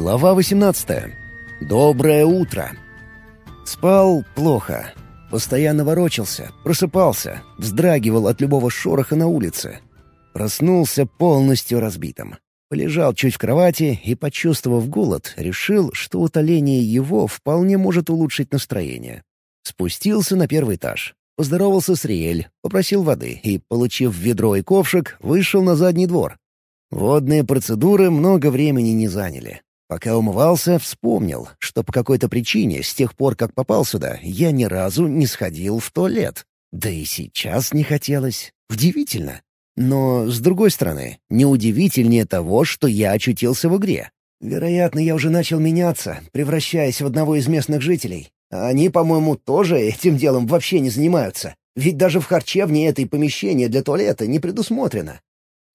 Глава 18. Доброе утро. Спал плохо. Постоянно ворочался, просыпался, вздрагивал от любого шороха на улице. Проснулся полностью разбитым. Полежал чуть в кровати и, почувствовав голод, решил, что утоление его вполне может улучшить настроение. Спустился на первый этаж. Поздоровался с Риэль, попросил воды и, получив ведро и ковшик, вышел на задний двор. Водные процедуры много времени не заняли. Пока умывался, вспомнил, что по какой-то причине с тех пор, как попал сюда, я ни разу не сходил в туалет. Да и сейчас не хотелось. Удивительно. Но, с другой стороны, неудивительнее того, что я очутился в игре. Вероятно, я уже начал меняться, превращаясь в одного из местных жителей. Они, по-моему, тоже этим делом вообще не занимаются. Ведь даже в харчевне этой помещение для туалета не предусмотрено.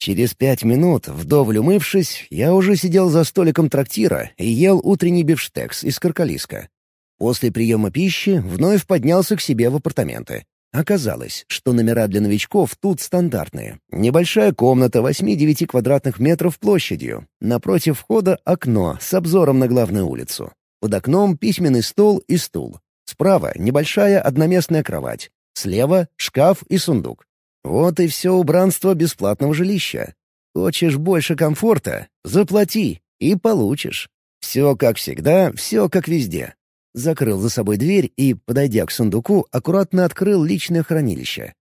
Через пять минут, вдоволь умывшись, я уже сидел за столиком трактира и ел утренний бифштекс из каркалиска. После приема пищи вновь поднялся к себе в апартаменты. Оказалось, что номера для новичков тут стандартные. Небольшая комната 8-9 квадратных метров площадью. Напротив входа окно с обзором на главную улицу. Под окном письменный стол и стул. Справа небольшая одноместная кровать. Слева — шкаф и сундук. Вот и все убранство бесплатного жилища. Хочешь больше комфорта — заплати, и получишь. Все как всегда, все как везде. Закрыл за собой дверь и, подойдя к сундуку, аккуратно открыл личное хранилище.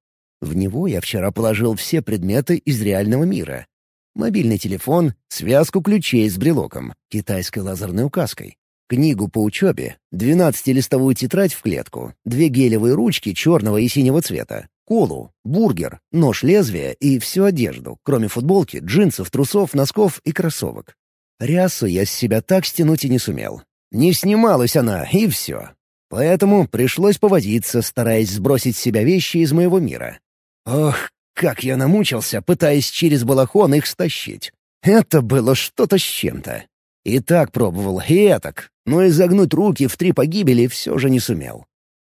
В него я вчера положил все предметы из реального мира. Мобильный телефон, связку ключей с брелоком, китайской лазерной указкой, книгу по учебе, 12-листовую тетрадь в клетку, две гелевые ручки черного и синего цвета, колу, бургер, нож лезвия и всю одежду, кроме футболки, джинсов, трусов, носков и кроссовок. Рясу я с себя так стянуть и не сумел. Не снималась она, и все. Поэтому пришлось повозиться, стараясь сбросить с себя вещи из моего мира. Ох, как я намучился, пытаясь через балахон их стащить. Это было что-то с чем-то. И так пробовал, и этак, но изогнуть руки в три погибели все же не сумел.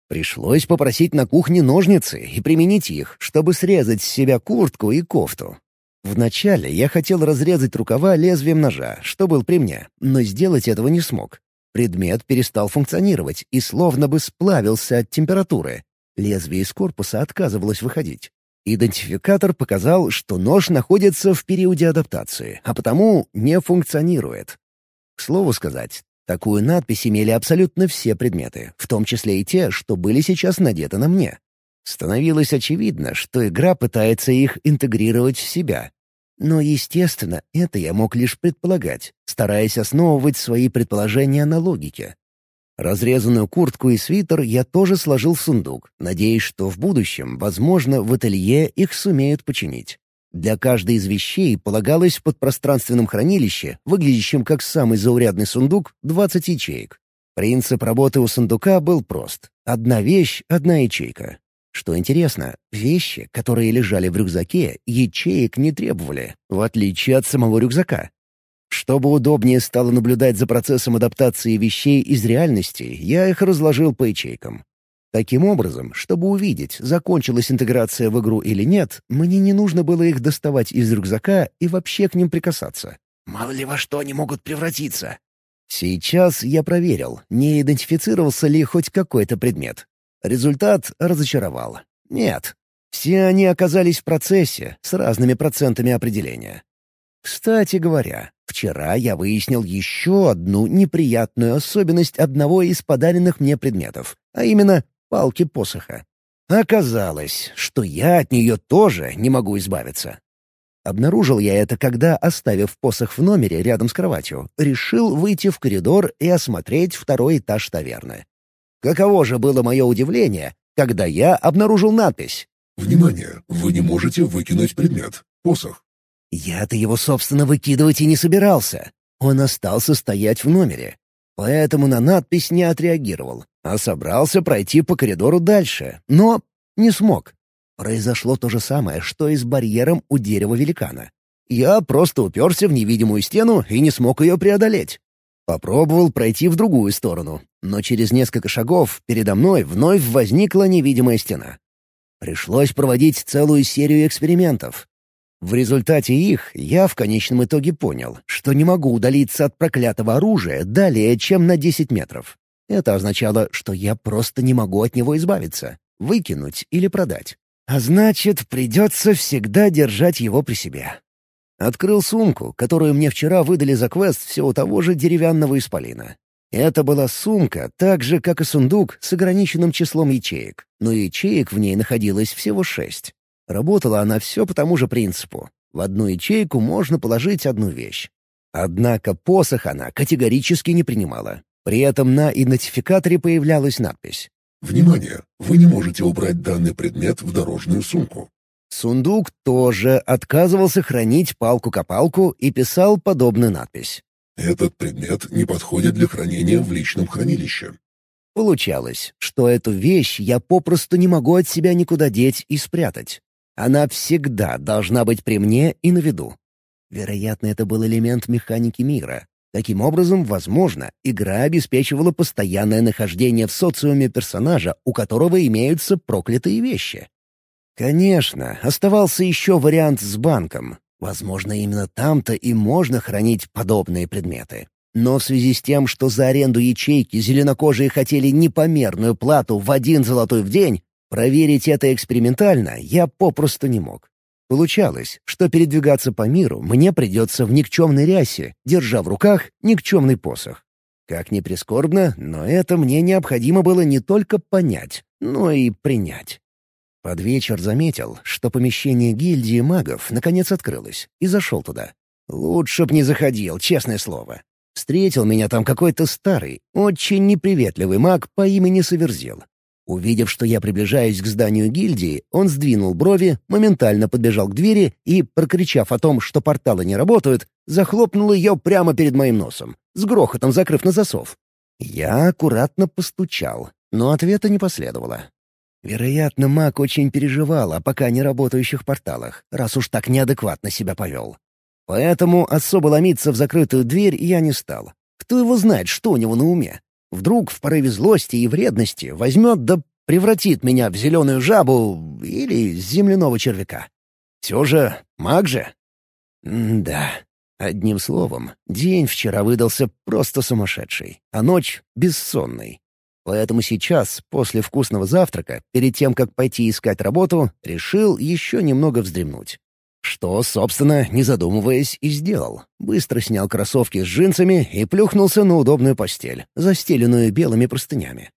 Пришлось попросить на кухне ножницы и применить их, чтобы срезать с себя куртку и кофту. Вначале я хотел разрезать рукава лезвием ножа, что был при мне, но сделать этого не смог. Предмет перестал функционировать и словно бы сплавился от температуры. Лезвие из корпуса отказывалось выходить. Идентификатор показал, что нож находится в периоде адаптации, а потому не функционирует. К слову сказать, Такую надпись имели абсолютно все предметы, в том числе и те, что были сейчас надеты на мне. Становилось очевидно, что игра пытается их интегрировать в себя. Но, естественно, это я мог лишь предполагать, стараясь основывать свои предположения на логике. Разрезанную куртку и свитер я тоже сложил в сундук, надеясь, что в будущем, возможно, в ателье их сумеют починить. Для каждой из вещей полагалось в подпространственном хранилище, выглядящем как самый заурядный сундук, 20 ячеек. Принцип работы у сундука был прост. Одна вещь — одна ячейка. Что интересно, вещи, которые лежали в рюкзаке, ячеек не требовали, в отличие от самого рюкзака. Чтобы удобнее стало наблюдать за процессом адаптации вещей из реальности, я их разложил по ячейкам. Таким образом, чтобы увидеть, закончилась интеграция в игру или нет, мне не нужно было их доставать из рюкзака и вообще к ним прикасаться. Мало ли во что они могут превратиться. Сейчас я проверил, не идентифицировался ли хоть какой-то предмет. Результат разочаровал. Нет. Все они оказались в процессе с разными процентами определения. Кстати говоря, вчера я выяснил еще одну неприятную особенность одного из подаренных мне предметов, а именно палки посоха. Оказалось, что я от нее тоже не могу избавиться. Обнаружил я это, когда, оставив посох в номере рядом с кроватью, решил выйти в коридор и осмотреть второй этаж таверны. Каково же было мое удивление, когда я обнаружил надпись «Внимание! Вы не можете выкинуть предмет. Посох». Я-то его, собственно, выкидывать и не собирался. Он остался стоять в номере. Поэтому на надпись не отреагировал, а собрался пройти по коридору дальше, но не смог. Произошло то же самое, что и с барьером у дерева великана. Я просто уперся в невидимую стену и не смог ее преодолеть. Попробовал пройти в другую сторону, но через несколько шагов передо мной вновь возникла невидимая стена. Пришлось проводить целую серию экспериментов. В результате их я в конечном итоге понял, что не могу удалиться от проклятого оружия далее, чем на 10 метров. Это означало, что я просто не могу от него избавиться, выкинуть или продать. А значит, придется всегда держать его при себе. Открыл сумку, которую мне вчера выдали за квест всего того же деревянного исполина. Это была сумка, так же, как и сундук, с ограниченным числом ячеек, но ячеек в ней находилось всего шесть. Работала она все по тому же принципу. В одну ячейку можно положить одну вещь. Однако посох она категорически не принимала. При этом на идентификаторе появлялась надпись. «Внимание! Вы не можете убрать данный предмет в дорожную сумку». Сундук тоже отказывался хранить палку-копалку и писал подобную надпись. «Этот предмет не подходит для хранения в личном хранилище». Получалось, что эту вещь я попросту не могу от себя никуда деть и спрятать. Она всегда должна быть при мне и на виду. Вероятно, это был элемент механики мира. Таким образом, возможно, игра обеспечивала постоянное нахождение в социуме персонажа, у которого имеются проклятые вещи. Конечно, оставался еще вариант с банком. Возможно, именно там-то и можно хранить подобные предметы. Но в связи с тем, что за аренду ячейки зеленокожие хотели непомерную плату в один золотой в день, Проверить это экспериментально я попросту не мог. Получалось, что передвигаться по миру мне придется в никчемной рясе, держа в руках никчемный посох. Как ни прискорбно, но это мне необходимо было не только понять, но и принять. Под вечер заметил, что помещение гильдии магов наконец открылось, и зашел туда. Лучше б не заходил, честное слово. Встретил меня там какой-то старый, очень неприветливый маг по имени Саверзил. Увидев, что я приближаюсь к зданию гильдии, он сдвинул брови, моментально подбежал к двери и, прокричав о том, что порталы не работают, захлопнул ее прямо перед моим носом, с грохотом закрыв на засов. Я аккуратно постучал, но ответа не последовало. Вероятно, маг очень переживал о пока не работающих порталах, раз уж так неадекватно себя повел. Поэтому особо ломиться в закрытую дверь я не стал. Кто его знает, что у него на уме? Вдруг в порыве злости и вредности возьмет да превратит меня в зеленую жабу или земляного червяка. Все же маг же. М да, одним словом, день вчера выдался просто сумасшедший, а ночь — бессонный. Поэтому сейчас, после вкусного завтрака, перед тем, как пойти искать работу, решил еще немного вздремнуть. Что, собственно, не задумываясь, и сделал. Быстро снял кроссовки с джинсами и плюхнулся на удобную постель, застеленную белыми простынями.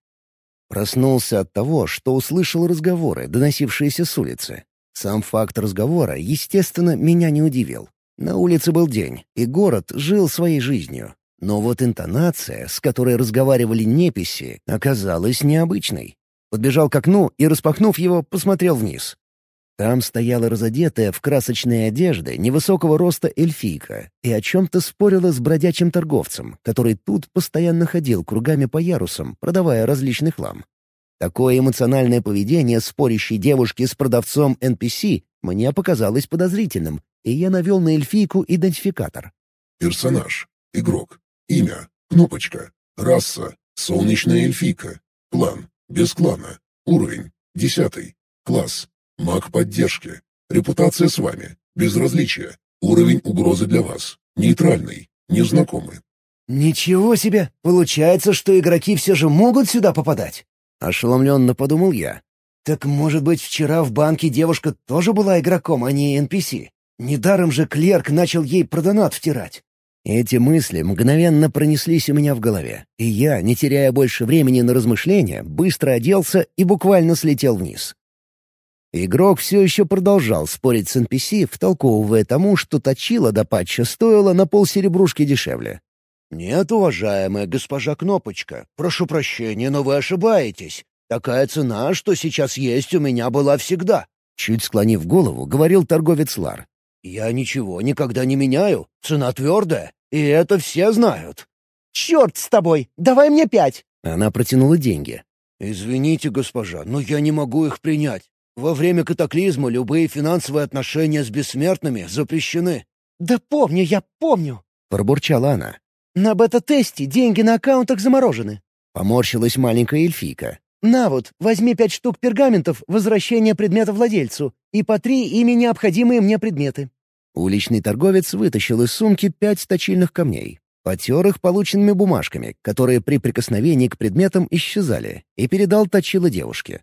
Проснулся от того, что услышал разговоры, доносившиеся с улицы. Сам факт разговора, естественно, меня не удивил. На улице был день, и город жил своей жизнью. Но вот интонация, с которой разговаривали неписи, оказалась необычной. Подбежал к окну и, распахнув его, посмотрел вниз. Там стояла разодетая в красочные одежды невысокого роста эльфийка и о чем-то спорила с бродячим торговцем, который тут постоянно ходил кругами по ярусам, продавая различный хлам. Такое эмоциональное поведение спорящей девушки с продавцом NPC мне показалось подозрительным, и я навел на эльфийку идентификатор. Персонаж. Игрок. Имя. Кнопочка. Раса. Солнечная эльфийка. Клан. Без клана. Уровень. Десятый. Класс. Маг поддержки. Репутация с вами. Безразличие. Уровень угрозы для вас. Нейтральный. Незнакомый. «Ничего себе! Получается, что игроки все же могут сюда попадать?» Ошеломленно подумал я. «Так, может быть, вчера в банке девушка тоже была игроком, а не NPC? Недаром же клерк начал ей продонат втирать». Эти мысли мгновенно пронеслись у меня в голове, и я, не теряя больше времени на размышления, быстро оделся и буквально слетел вниз. Игрок все еще продолжал спорить с NPC, втолковывая тому, что точила до патча стоила на полсеребрушки дешевле. «Нет, уважаемая госпожа Кнопочка, прошу прощения, но вы ошибаетесь. Такая цена, что сейчас есть, у меня была всегда». Чуть склонив голову, говорил торговец Лар. «Я ничего никогда не меняю. Цена твердая, и это все знают». «Черт с тобой! Давай мне пять!» Она протянула деньги. «Извините, госпожа, но я не могу их принять. Во время катаклизма любые финансовые отношения с бессмертными запрещены». «Да помню, я помню», — пробурчала она. «На бета-тесте деньги на аккаунтах заморожены». Поморщилась маленькая эльфийка. «На вот, возьми пять штук пергаментов, возвращение предмета владельцу, и по три ими необходимые мне предметы». Уличный торговец вытащил из сумки пять точильных камней, потер их полученными бумажками, которые при прикосновении к предметам исчезали, и передал точило девушке.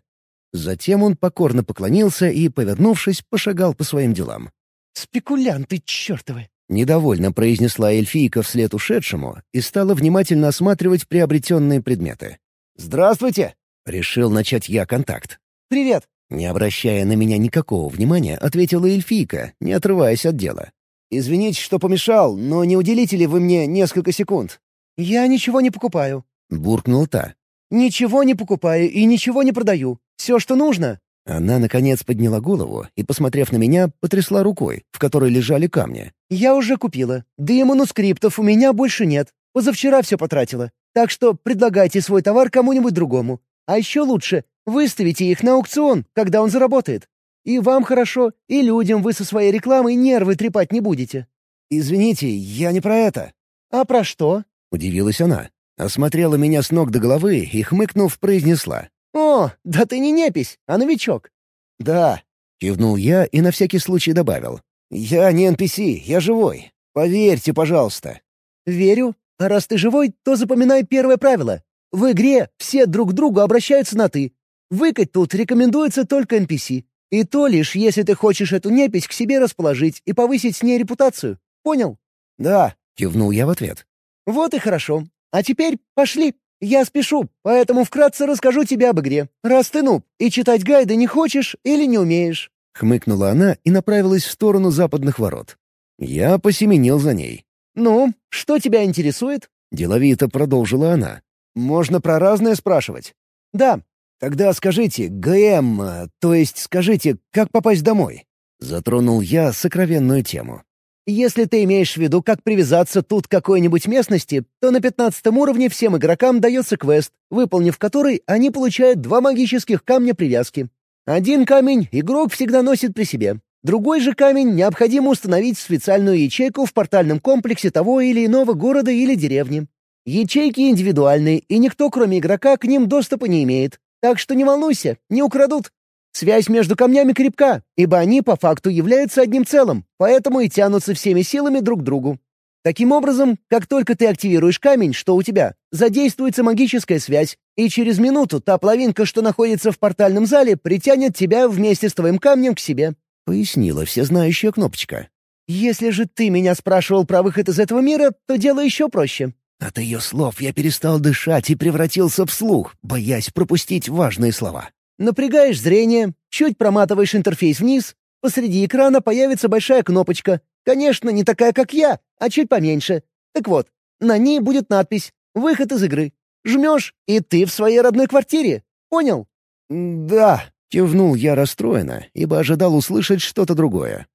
Затем он покорно поклонился и, повернувшись, пошагал по своим делам. «Спекулянты чертовы!» — недовольно произнесла эльфийка вслед ушедшему и стала внимательно осматривать приобретенные предметы. «Здравствуйте!» — решил начать я контакт. «Привет!» Не обращая на меня никакого внимания, ответила эльфийка, не отрываясь от дела. «Извините, что помешал, но не уделите ли вы мне несколько секунд?» «Я ничего не покупаю», — буркнула та. «Ничего не покупаю и ничего не продаю. Все, что нужно». Она, наконец, подняла голову и, посмотрев на меня, потрясла рукой, в которой лежали камни. «Я уже купила. Да и манускриптов у меня больше нет. Позавчера все потратила. Так что предлагайте свой товар кому-нибудь другому. А еще лучше, выставите их на аукцион, когда он заработает. И вам хорошо, и людям вы со своей рекламой нервы трепать не будете». «Извините, я не про это». «А про что?» — удивилась она. Осмотрела меня с ног до головы и, хмыкнув, произнесла. «О, да ты не непись, а новичок». «Да», — кивнул я и на всякий случай добавил. «Я не NPC, я живой. Поверьте, пожалуйста». «Верю. А раз ты живой, то запоминай первое правило. В игре все друг к другу обращаются на «ты». Выкать тут рекомендуется только NPC. И то лишь, если ты хочешь эту непись к себе расположить и повысить с ней репутацию. Понял? «Да», — кивнул я в ответ. «Вот и хорошо. А теперь пошли. Я спешу, поэтому вкратце расскажу тебе об игре. Раз ты нуб и читать гайды не хочешь или не умеешь». Хмыкнула она и направилась в сторону западных ворот. Я посеменил за ней. «Ну, что тебя интересует?» — деловито продолжила она. «Можно про разное спрашивать?» «Да». «Тогда скажите, ГМ, то есть скажите, как попасть домой?» Затронул я сокровенную тему. Если ты имеешь в виду, как привязаться тут к какой-нибудь местности, то на пятнадцатом уровне всем игрокам дается квест, выполнив который, они получают два магических камня привязки. Один камень игрок всегда носит при себе. Другой же камень необходимо установить в специальную ячейку в портальном комплексе того или иного города или деревни. Ячейки индивидуальные, и никто, кроме игрока, к ним доступа не имеет. Так что не волнуйся, не украдут. Связь между камнями крепка, ибо они по факту являются одним целым, поэтому и тянутся всеми силами друг к другу. Таким образом, как только ты активируешь камень, что у тебя, задействуется магическая связь, и через минуту та половинка, что находится в портальном зале, притянет тебя вместе с твоим камнем к себе», — пояснила всезнающая кнопочка. «Если же ты меня спрашивал про выход из этого мира, то дело еще проще». От ее слов я перестал дышать и превратился в слух, боясь пропустить важные слова. Напрягаешь зрение, чуть проматываешь интерфейс вниз, посреди экрана появится большая кнопочка. Конечно, не такая, как я, а чуть поменьше. Так вот, на ней будет надпись «Выход из игры». Жмешь, и ты в своей родной квартире. Понял? «Да», — кивнул я расстроенно, ибо ожидал услышать что-то другое.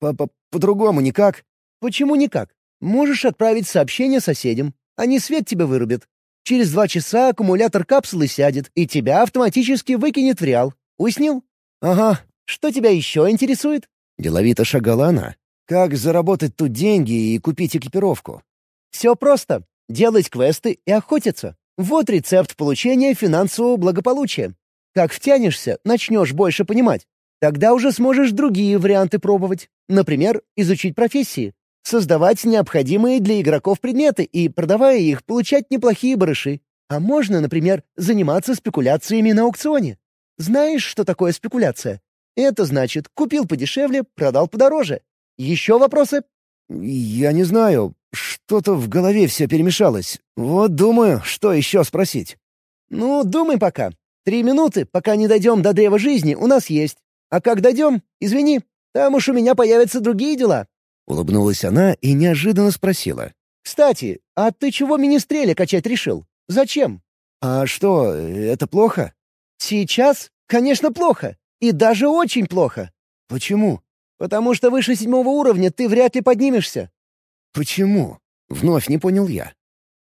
«По-другому никак». «Почему никак? Можешь отправить сообщение соседям. Они свет тебе вырубят. Через два часа аккумулятор капсулы сядет, и тебя автоматически выкинет в реал. Уяснил? Ага. Что тебя еще интересует? Деловито шагала она. Как заработать тут деньги и купить экипировку? Все просто. Делать квесты и охотиться. Вот рецепт получения финансового благополучия. Как втянешься, начнешь больше понимать. Тогда уже сможешь другие варианты пробовать. Например, изучить профессии создавать необходимые для игроков предметы и, продавая их, получать неплохие барыши. А можно, например, заниматься спекуляциями на аукционе. Знаешь, что такое спекуляция? Это значит, купил подешевле, продал подороже. Еще вопросы? Я не знаю. Что-то в голове все перемешалось. Вот думаю, что еще спросить. Ну, думай пока. Три минуты, пока не дойдем до древа жизни, у нас есть. А как дойдем, извини, там уж у меня появятся другие дела. Улыбнулась она и неожиданно спросила. «Кстати, а ты чего министреля качать решил? Зачем?» «А что, это плохо?» «Сейчас? Конечно, плохо. И даже очень плохо». «Почему?» «Потому что выше седьмого уровня ты вряд ли поднимешься». «Почему?» — вновь не понял я.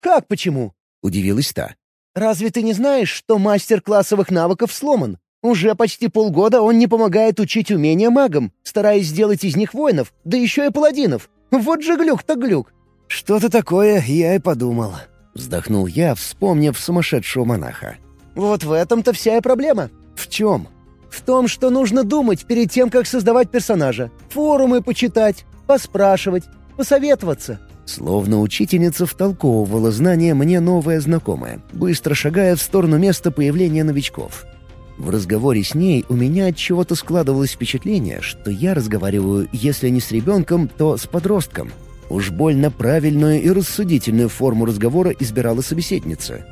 «Как почему?» — удивилась та. «Разве ты не знаешь, что мастер классовых навыков сломан? Уже почти полгода он не помогает учить умения магам, стараясь сделать из них воинов, да еще и паладинов. Вот же глюк-то глюк. «Что-то такое я и подумал», — вздохнул я, вспомнив сумасшедшего монаха. «Вот в этом-то вся и проблема». «В чем?» «В том, что нужно думать перед тем, как создавать персонажа. Форумы почитать, поспрашивать, посоветоваться». Словно учительница втолковывала знания мне новое знакомое, быстро шагая в сторону места появления новичков. В разговоре с ней у меня от чего-то складывалось впечатление, что я разговариваю, если не с ребенком, то с подростком. Уж больно правильную и рассудительную форму разговора избирала собеседница.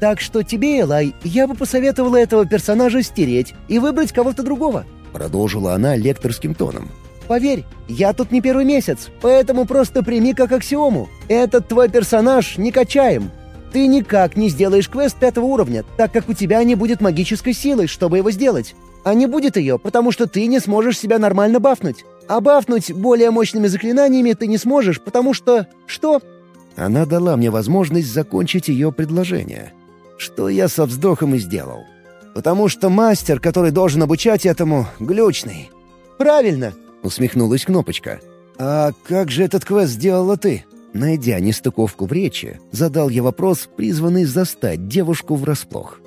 «Так что тебе, Элай, я бы посоветовала этого персонажа стереть и выбрать кого-то другого», — продолжила она лекторским тоном. Поверь, я тут не первый месяц, поэтому просто прими как аксиому. Этот твой персонаж не качаем. Ты никак не сделаешь квест пятого уровня, так как у тебя не будет магической силы, чтобы его сделать. А не будет ее, потому что ты не сможешь себя нормально бафнуть. А бафнуть более мощными заклинаниями ты не сможешь, потому что... Что? Она дала мне возможность закончить ее предложение. Что я со вздохом и сделал. Потому что мастер, который должен обучать этому, глючный. Правильно, — усмехнулась Кнопочка. «А как же этот квест сделала ты?» Найдя нестыковку в речи, задал я вопрос, призванный застать девушку врасплох.